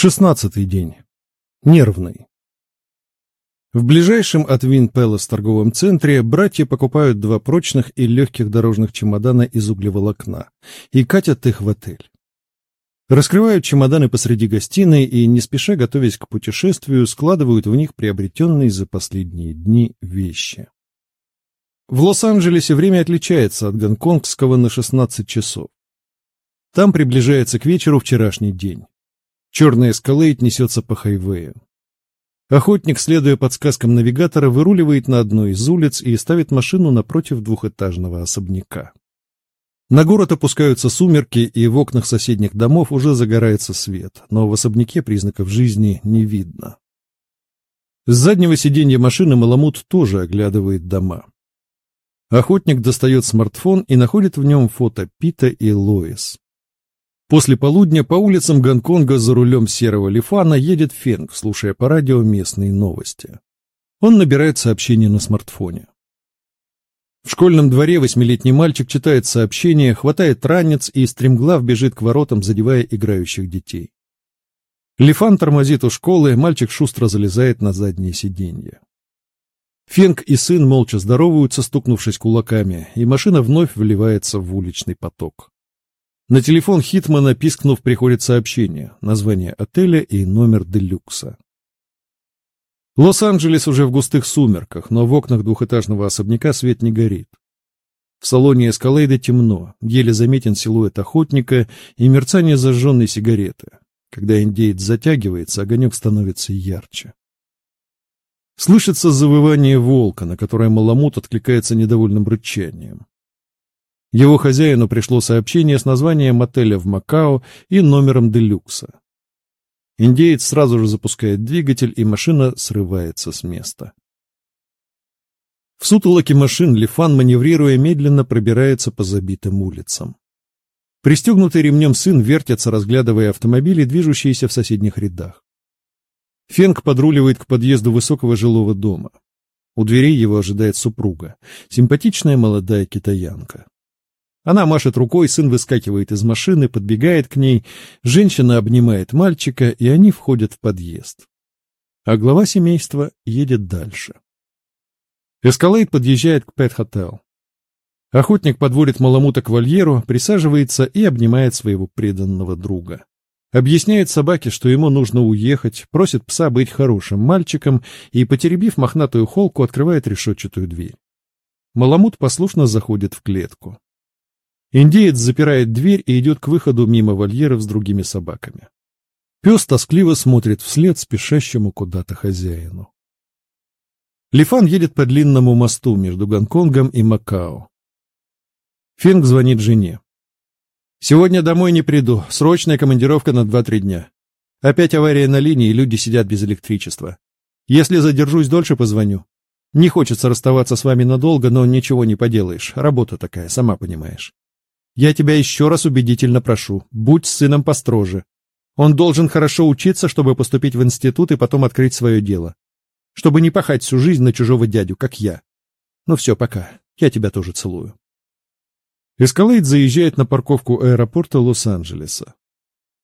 Шестнадцатый день. Нервный. В ближайшем от Вин Пэлас торговом центре братья покупают два прочных и легких дорожных чемодана из углеволокна и катят их в отель. Раскрывают чемоданы посреди гостиной и, не спеша готовясь к путешествию, складывают в них приобретенные за последние дни вещи. В Лос-Анджелесе время отличается от гонконгского на 16 часов. Там приближается к вечеру вчерашний день. Черный эскалейт несется по хайвею. Охотник, следуя подсказкам навигатора, выруливает на одну из улиц и ставит машину напротив двухэтажного особняка. На город опускаются сумерки, и в окнах соседних домов уже загорается свет, но в особняке признаков жизни не видно. С заднего сиденья машины Маламут тоже оглядывает дома. Охотник достает смартфон и находит в нем фото Пита и Лоис. После полудня по улицам Гонконга за рулем серого лифана едет Фенг, слушая по радио местные новости. Он набирает сообщение на смартфоне. В школьном дворе восьмилетний мальчик читает сообщение, хватает ранец и стремглав бежит к воротам, задевая играющих детей. Лифан тормозит у школы, мальчик шустро залезает на заднее сиденье. Фенг и сын молча здороваются, стукнувшись кулаками, и машина вновь вливается в уличный поток. На телефон Хитмана, пискнув, приходит сообщение, название отеля и номер делюкса. Лос-Анджелес уже в густых сумерках, но в окнах двухэтажного особняка свет не горит. В салоне эскалейда темно, еле заметен силуэт охотника и мерцание зажженной сигареты. Когда индеец затягивается, огонек становится ярче. Слышится завывание волка, на которое Маламут откликается недовольным рычанием. Его хозяину пришло сообщение с названием мотеля в Макао и номером делюкса. Индеец сразу же запускает двигатель, и машина срывается с места. В сутолоке машин Лифан, маневрируя, медленно пробирается по забитым улицам. Пристегнутый ремнем сын вертится, разглядывая автомобили, движущиеся в соседних рядах. Фенг подруливает к подъезду высокого жилого дома. У дверей его ожидает супруга, симпатичная молодая китаянка. Она машет рукой, сын выскакивает из машины, подбегает к ней, женщина обнимает мальчика, и они входят в подъезд. А глава семейства едет дальше. Эскалейд подъезжает к Пэт-Хотел. Охотник подводит Маламута к вольеру, присаживается и обнимает своего преданного друга. Объясняет собаке, что ему нужно уехать, просит пса быть хорошим мальчиком и, потеребив мохнатую холку, открывает решетчатую дверь. Маламут послушно заходит в клетку. Индеец запирает дверь и идет к выходу мимо вольеров с другими собаками. Пес тоскливо смотрит вслед спешащему куда-то хозяину. Лифан едет по длинному мосту между Гонконгом и Макао. Финг звонит жене. «Сегодня домой не приду. Срочная командировка на два-три дня. Опять авария на линии, люди сидят без электричества. Если задержусь дольше, позвоню. Не хочется расставаться с вами надолго, но ничего не поделаешь. Работа такая, сама понимаешь. Я тебя еще раз убедительно прошу, будь с сыном построже. Он должен хорошо учиться, чтобы поступить в институт и потом открыть свое дело. Чтобы не пахать всю жизнь на чужого дядю, как я. Ну все, пока. Я тебя тоже целую. Эскалейд заезжает на парковку аэропорта Лос-Анджелеса.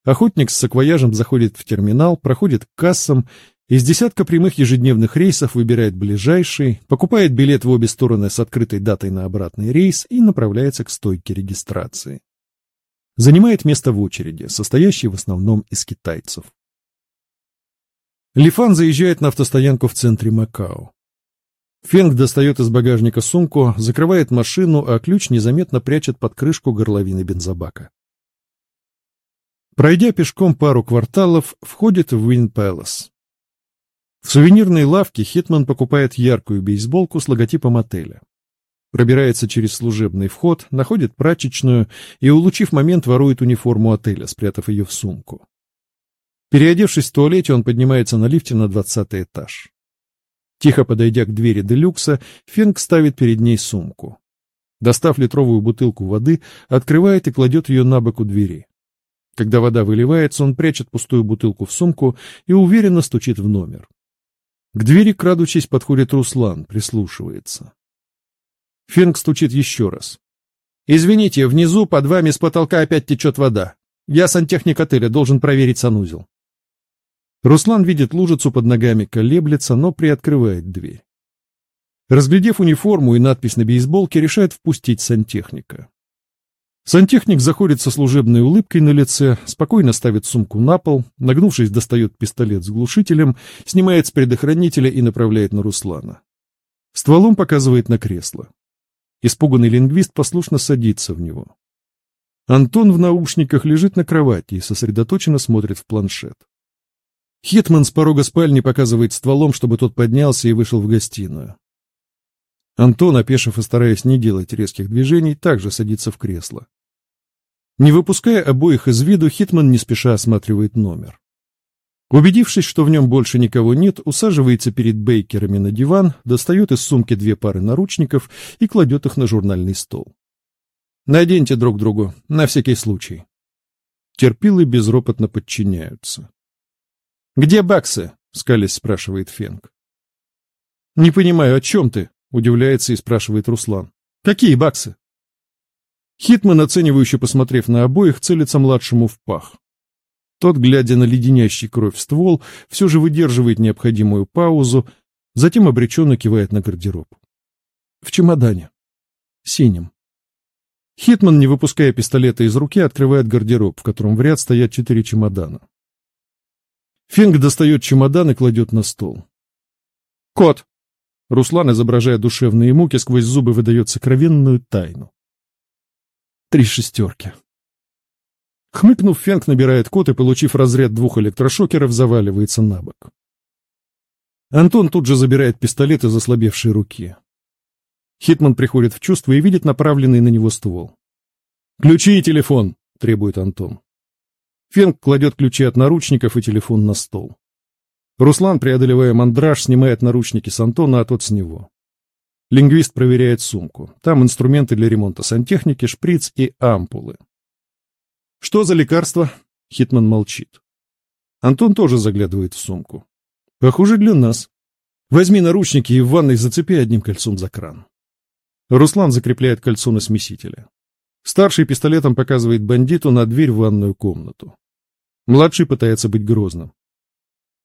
Охотник с саквояжем заходит в терминал, проходит к кассам из десятка прямых ежедневных рейсов выбирает ближайший, покупает билет в обе стороны с открытой датой на обратный рейс и направляется к стойке регистрации. Занимает место в очереди, состоящей в основном из китайцев. Лифан заезжает на автостоянку в центре Макао. Фенг достает из багажника сумку, закрывает машину, а ключ незаметно прячет под крышку горловины бензобака. Пройдя пешком пару кварталов, входит в Уин Пэлас. В сувенирной лавке Хитман покупает яркую бейсболку с логотипом отеля. Пробирается через служебный вход, находит прачечную и, улучив момент, ворует униформу отеля, спрятав ее в сумку. Переодевшись в туалете, он поднимается на лифте на двадцатый этаж. Тихо подойдя к двери делюкса, Фенк ставит перед ней сумку. Достав литровую бутылку воды, открывает и кладет ее на бок у двери. Когда вода выливается, он прячет пустую бутылку в сумку и уверенно стучит в номер. К двери, крадучись, подходит Руслан, прислушивается. Фенг стучит еще раз. «Извините, внизу под вами с потолка опять течет вода. Я сантехник отеля, должен проверить санузел». Руслан видит лужицу под ногами, колеблется, но приоткрывает дверь. Разглядев униформу и надпись на бейсболке, решает впустить сантехника. Сантехник заходит со служебной улыбкой на лице, спокойно ставит сумку на пол, нагнувшись, достает пистолет с глушителем, снимает с предохранителя и направляет на Руслана. Стволом показывает на кресло. Испуганный лингвист послушно садится в него. Антон в наушниках лежит на кровати и сосредоточенно смотрит в планшет. Хитман с порога спальни показывает стволом, чтобы тот поднялся и вышел в гостиную. Антон, опешив и стараясь не делать резких движений, также садится в кресло. Не выпуская обоих из виду, Хитман не спеша осматривает номер. Убедившись, что в нем больше никого нет, усаживается перед бейкерами на диван, достает из сумки две пары наручников и кладет их на журнальный стол. «Наденьте друг другу, на всякий случай». Терпилы безропотно подчиняются. «Где баксы?» — скалясь спрашивает Фенг. «Не понимаю, о чем ты?» — удивляется и спрашивает Руслан. «Какие баксы?» Хитман, оценивающе посмотрев на обоих, целится младшему в пах. Тот, глядя на леденящий кровь ствол, все же выдерживает необходимую паузу, затем обреченно кивает на гардероб. В чемодане. Синим. Хитман, не выпуская пистолета из руки, открывает гардероб, в котором в ряд стоят четыре чемодана. Финг достает чемодан и кладет на стол. «Кот!» Руслан, изображая душевные муки, сквозь зубы выдает сокровенную тайну. Три шестерки. Хмыкнув, Фенк набирает код и, получив разряд двух электрошокеров, заваливается на бок. Антон тут же забирает пистолет из ослабевшей руки. Хитман приходит в чувство и видит направленный на него ствол. «Ключи и телефон!» — требует Антон. Фенк кладет ключи от наручников и телефон на стол. Руслан, преодолевая мандраж, снимает наручники с Антона, а тот с него. Лингвист проверяет сумку. Там инструменты для ремонта сантехники, шприц и ампулы. «Что за лекарство?» Хитман молчит. Антон тоже заглядывает в сумку. «Похоже, для нас. Возьми наручники и в ванной зацепи одним кольцом за кран». Руслан закрепляет кольцо на смесителе. Старший пистолетом показывает бандиту на дверь в ванную комнату. Младший пытается быть грозным.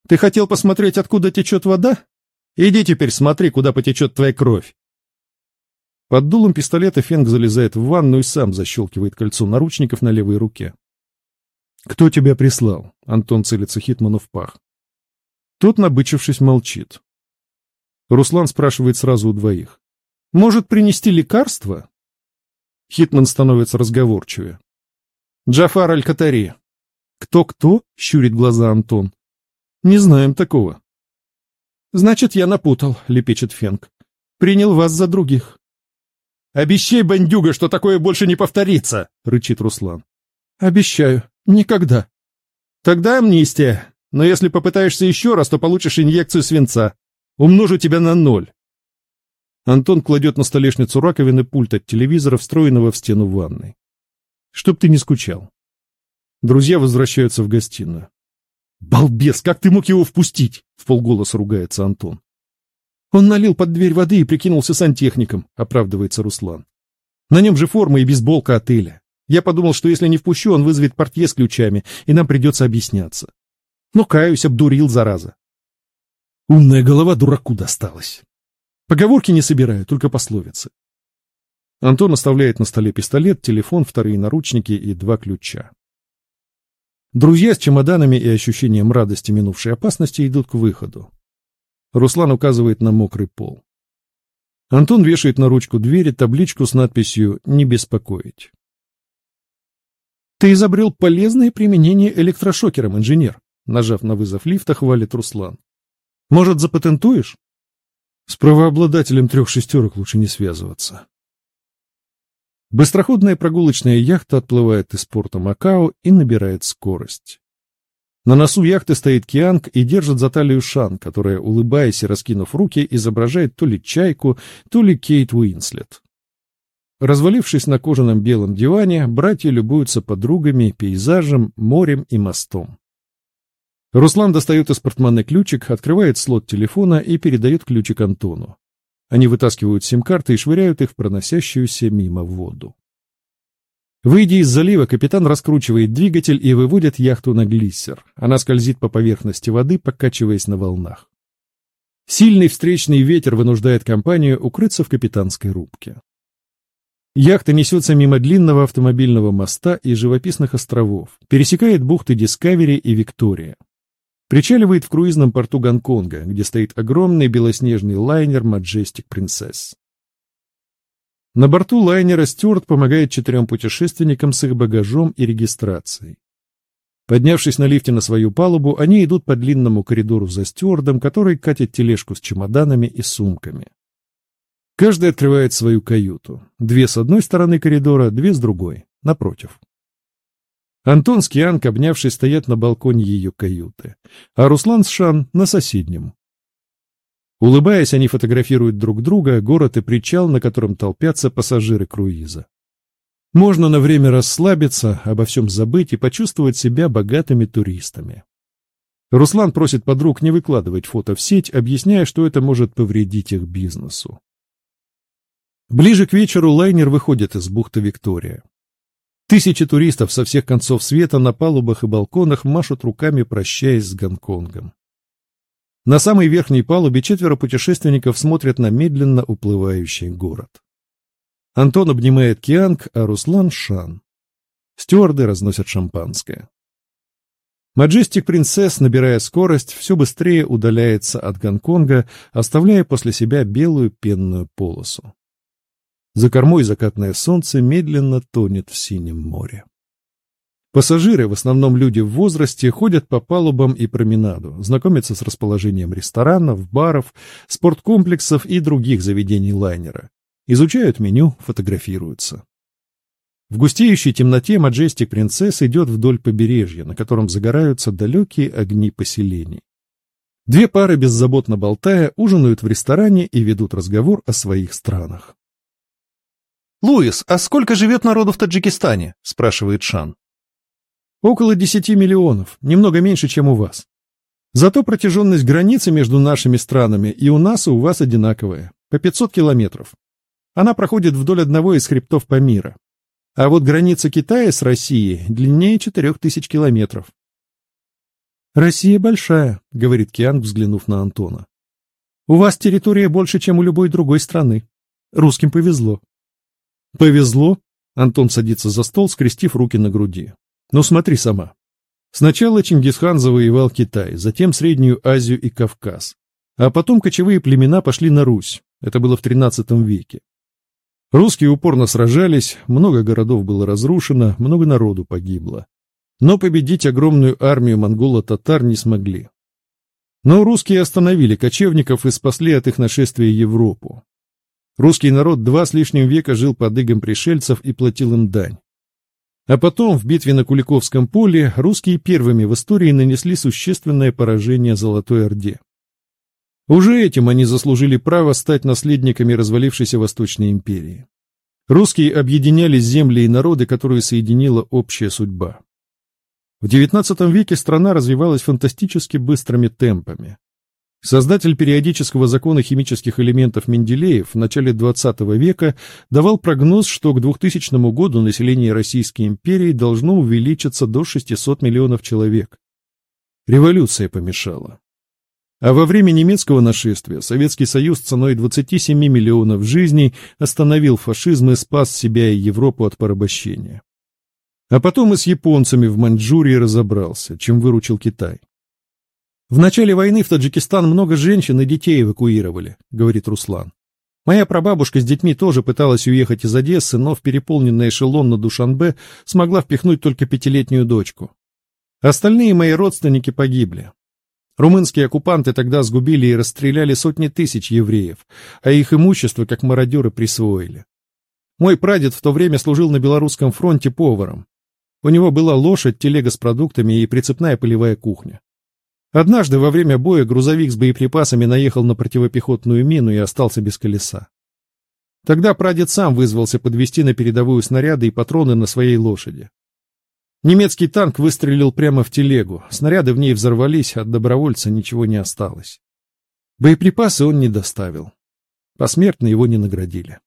«Ты хотел посмотреть, откуда течет вода? Иди теперь смотри, куда потечет твоя кровь. Под дулом пистолета Фенг залезает в ванну и сам защелкивает кольцо наручников на левой руке. «Кто тебя прислал?» — Антон целится Хитману в пах. Тот, набычившись, молчит. Руслан спрашивает сразу у двоих. «Может, принести лекарство?» Хитман становится разговорчивее. «Джафар Аль-Катари». «Кто-кто?» — щурит глаза Антон. «Не знаем такого». «Значит, я напутал», — лепечет Фенг. «Принял вас за других». «Обещай, бандюга, что такое больше не повторится!» — рычит Руслан. «Обещаю. Никогда». «Тогда амнистия. Но если попытаешься еще раз, то получишь инъекцию свинца. Умножу тебя на ноль». Антон кладет на столешницу раковины пульт от телевизора, встроенного в стену ванной. «Чтоб ты не скучал». Друзья возвращаются в гостиную. «Балбес, как ты мог его впустить?» — в полголоса ругается Антон. «Он налил под дверь воды и прикинулся сантехником», — оправдывается Руслан. «На нем же форма и бейсболка отеля. Я подумал, что если не впущу, он вызовет портье с ключами, и нам придется объясняться. Но, каюсь, обдурил, зараза». Умная голова дураку досталась. Поговорки не собираю, только пословицы. Антон оставляет на столе пистолет, телефон, вторые наручники и два ключа. Друзья с чемоданами и ощущением радости минувшей опасности идут к выходу. Руслан указывает на мокрый пол. Антон вешает на ручку двери табличку с надписью «Не беспокоить». «Ты изобрел полезное применение электрошокером, инженер», нажав на вызов лифта, хвалит Руслан. «Может, запатентуешь?» С правообладателем трех шестерок лучше не связываться. Быстроходная прогулочная яхта отплывает из порта Макао и набирает скорость. На носу яхты стоит Кианг и держит за талию Шан, которая, улыбаясь и раскинув руки, изображает то ли чайку, то ли Кейт Уинслет. Развалившись на кожаном белом диване, братья любуются подругами, пейзажем, морем и мостом. Руслан достает из портмоне ключик, открывает слот телефона и передает ключик Антону. Они вытаскивают сим-карты и швыряют их в проносящуюся мимо воду. Выйдя из залива, капитан раскручивает двигатель и выводит яхту на глиссер. Она скользит по поверхности воды, покачиваясь на волнах. Сильный встречный ветер вынуждает компанию укрыться в капитанской рубке. Яхта несется мимо длинного автомобильного моста и живописных островов, пересекает бухты Дискавери и Виктория. Причаливает в круизном порту Гонконга, где стоит огромный белоснежный лайнер Majestic Princess. На борту лайнера Стюарт помогает четырем путешественникам с их багажом и регистрацией. Поднявшись на лифте на свою палубу, они идут по длинному коридору за стюардом, который катит тележку с чемоданами и сумками. Каждый открывает свою каюту. Две с одной стороны коридора, две с другой, напротив. Антон с Кианг, обнявшись, стоят на балконе ее каюты, а Руслан с Шан на соседнем. Улыбаясь, они фотографируют друг друга, город и причал, на котором толпятся пассажиры круиза. Можно на время расслабиться, обо всем забыть и почувствовать себя богатыми туристами. Руслан просит подруг не выкладывать фото в сеть, объясняя, что это может повредить их бизнесу. Ближе к вечеру лайнер выходит из бухты Виктория. Тысячи туристов со всех концов света на палубах и балконах машут руками, прощаясь с Гонконгом. На самой верхней палубе четверо путешественников смотрят на медленно уплывающий город. Антон обнимает Кианг, а Руслан — Шан. Стюарды разносят шампанское. Маджестик Принцесс, набирая скорость, все быстрее удаляется от Гонконга, оставляя после себя белую пенную полосу. За кормой закатное солнце медленно тонет в синем море. Пассажиры, в основном люди в возрасте, ходят по палубам и променаду, знакомятся с расположением ресторанов, баров, спорткомплексов и других заведений лайнера. Изучают меню, фотографируются. В густеющей темноте Маджестик Принцесс идет вдоль побережья, на котором загораются далекие огни поселений. Две пары, беззаботно болтая, ужинают в ресторане и ведут разговор о своих странах. «Луис, а сколько живет народу в Таджикистане?» – спрашивает Шан. Около десяти миллионов, немного меньше, чем у вас. Зато протяженность границы между нашими странами и у нас, и у вас одинаковая, по 500 километров. Она проходит вдоль одного из хребтов Памира. А вот граница Китая с Россией длиннее 4000 километров. «Россия большая», — говорит Киан, взглянув на Антона. «У вас территория больше, чем у любой другой страны. Русским повезло». «Повезло?» — Антон садится за стол, скрестив руки на груди. Ну смотри сама. Сначала Чингисхан завоевал Китай, затем Среднюю Азию и Кавказ. А потом кочевые племена пошли на Русь. Это было в XIII веке. Русские упорно сражались, много городов было разрушено, много народу погибло. Но победить огромную армию монголо-татар не смогли. Но русские остановили кочевников и спасли от их нашествия Европу. Русский народ два с лишним века жил под игом пришельцев и платил им дань. А потом, в битве на Куликовском поле, русские первыми в истории нанесли существенное поражение Золотой Орде. Уже этим они заслужили право стать наследниками развалившейся Восточной империи. Русские объединяли земли и народы, которые соединила общая судьба. В XIX веке страна развивалась фантастически быстрыми темпами. Создатель периодического закона химических элементов Менделеев в начале XX века давал прогноз, что к 2000 году население Российской империи должно увеличиться до 600 миллионов человек. Революция помешала. А во время немецкого нашествия Советский Союз ценой 27 миллионов жизней остановил фашизм и спас себя и Европу от порабощения. А потом и с японцами в Маньчжурии разобрался, чем выручил Китай. В начале войны в Таджикистан много женщин и детей эвакуировали, говорит Руслан. Моя прабабушка с детьми тоже пыталась уехать из Одессы, но в переполненный эшелон на Душанбе смогла впихнуть только пятилетнюю дочку. Остальные мои родственники погибли. Румынские оккупанты тогда сгубили и расстреляли сотни тысяч евреев, а их имущество, как мародеры, присвоили. Мой прадед в то время служил на Белорусском фронте поваром. У него была лошадь, телега с продуктами и прицепная полевая кухня. Однажды во время боя грузовик с боеприпасами наехал на противопехотную мину и остался без колеса. Тогда прадед сам вызвался подвести на передовую снаряды и патроны на своей лошади. Немецкий танк выстрелил прямо в телегу, снаряды в ней взорвались, от добровольца ничего не осталось. Боеприпасы он не доставил. Посмертно его не наградили.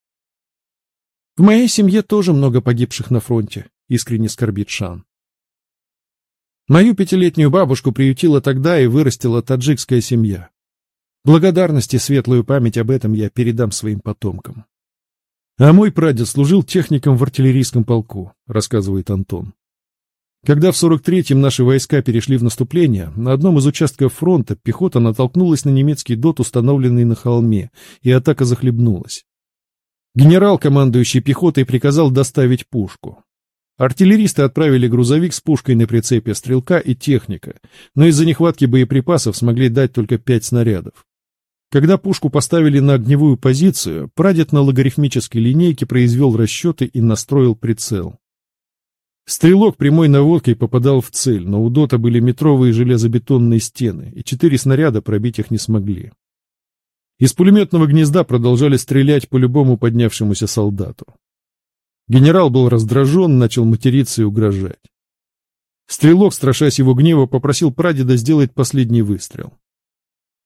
В моей семье тоже много погибших на фронте, искренне скорбит Шан. Мою пятилетнюю бабушку приютила тогда и вырастила таджикская семья. Благодарности светлую память об этом я передам своим потомкам. А мой прадед служил техником в артиллерийском полку, рассказывает Антон. Когда в 43-м наши войска перешли в наступление, на одном из участков фронта пехота натолкнулась на немецкий дот, установленный на холме, и атака захлебнулась. Генерал, командующий пехотой, приказал доставить пушку. Артиллеристы отправили грузовик с пушкой на прицепе стрелка и техника, но из-за нехватки боеприпасов смогли дать только пять снарядов. Когда пушку поставили на огневую позицию, прадед на логарифмической линейке произвел расчеты и настроил прицел. Стрелок прямой наводкой попадал в цель, но у Дота были метровые железобетонные стены, и четыре снаряда пробить их не смогли. Из пулеметного гнезда продолжали стрелять по любому поднявшемуся солдату. Генерал был раздражен, начал материться и угрожать. Стрелок, страшась его гнева, попросил прадеда сделать последний выстрел.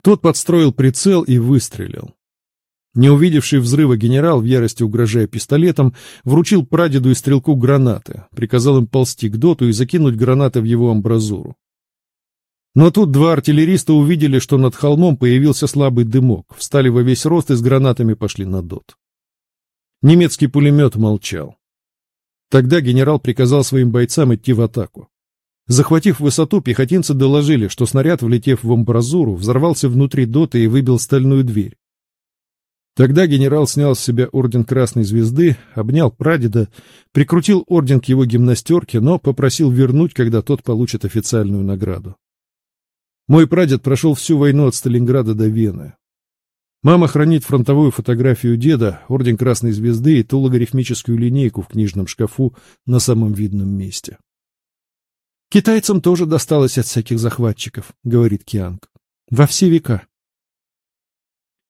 Тот подстроил прицел и выстрелил. Не увидевший взрыва генерал, в ярости угрожая пистолетом, вручил прадеду и стрелку гранаты, приказал им ползти к доту и закинуть гранаты в его амбразуру. Но тут два артиллериста увидели, что над холмом появился слабый дымок, встали во весь рост и с гранатами пошли на дот. Немецкий пулемет молчал. Тогда генерал приказал своим бойцам идти в атаку. Захватив высоту, пехотинцы доложили, что снаряд, влетев в амбразуру, взорвался внутри дота и выбил стальную дверь. Тогда генерал снял с себя орден Красной Звезды, обнял прадеда, прикрутил орден к его гимнастерке, но попросил вернуть, когда тот получит официальную награду. Мой прадед прошел всю войну от Сталинграда до Вены. Мама хранит фронтовую фотографию деда, орден Красной Звезды и ту логарифмическую линейку в книжном шкафу на самом видном месте. «Китайцам тоже досталось от всяких захватчиков», — говорит Кианг. «Во все века».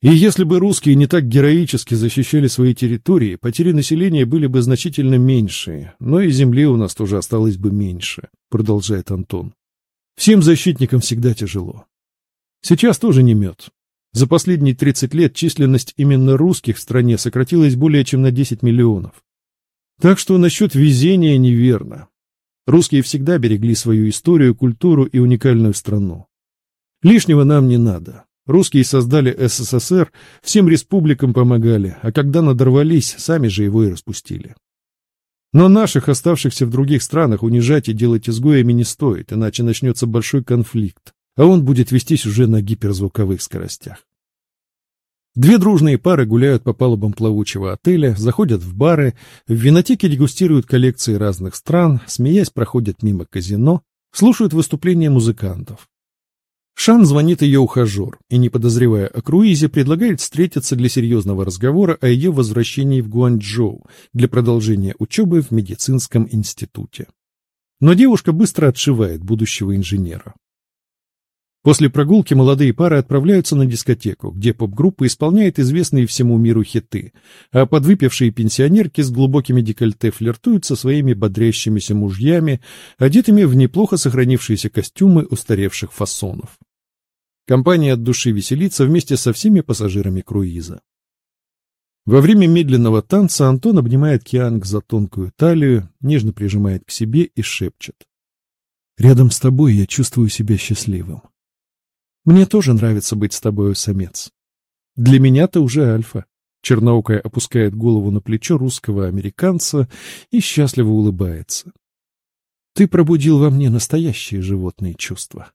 И если бы русские не так героически защищали свои территории, потери населения были бы значительно меньшие, но и земли у нас тоже осталось бы меньше, продолжает Антон. Всем защитникам всегда тяжело. Сейчас тоже не мед. За последние 30 лет численность именно русских в стране сократилась более чем на 10 миллионов. Так что насчет везения неверно. Русские всегда берегли свою историю, культуру и уникальную страну. Лишнего нам не надо. Русские создали СССР, всем республикам помогали, а когда надорвались, сами же его и распустили. Но наших, оставшихся в других странах, унижать и делать изгоями не стоит, иначе начнется большой конфликт, а он будет вестись уже на гиперзвуковых скоростях. Две дружные пары гуляют по палубам плавучего отеля, заходят в бары, в винотеке дегустируют коллекции разных стран, смеясь проходят мимо казино, слушают выступления музыкантов. Шан звонит ее ухажер и, не подозревая о круизе, предлагает встретиться для серьезного разговора о ее возвращении в Гуанчжоу для продолжения учебы в медицинском институте. Но девушка быстро отшивает будущего инженера. После прогулки молодые пары отправляются на дискотеку, где поп-группа исполняет известные всему миру хиты, а подвыпившие пенсионерки с глубокими декольте флиртуют со своими бодрящимися мужьями, одетыми в неплохо сохранившиеся костюмы устаревших фасонов. Компания от души веселится вместе со всеми пассажирами круиза. Во время медленного танца Антон обнимает Кианг за тонкую талию, нежно прижимает к себе и шепчет. «Рядом с тобой я чувствую себя счастливым. Мне тоже нравится быть с тобою, самец. Для меня ты уже альфа». Черноокая опускает голову на плечо русского американца и счастливо улыбается. «Ты пробудил во мне настоящие животные чувства».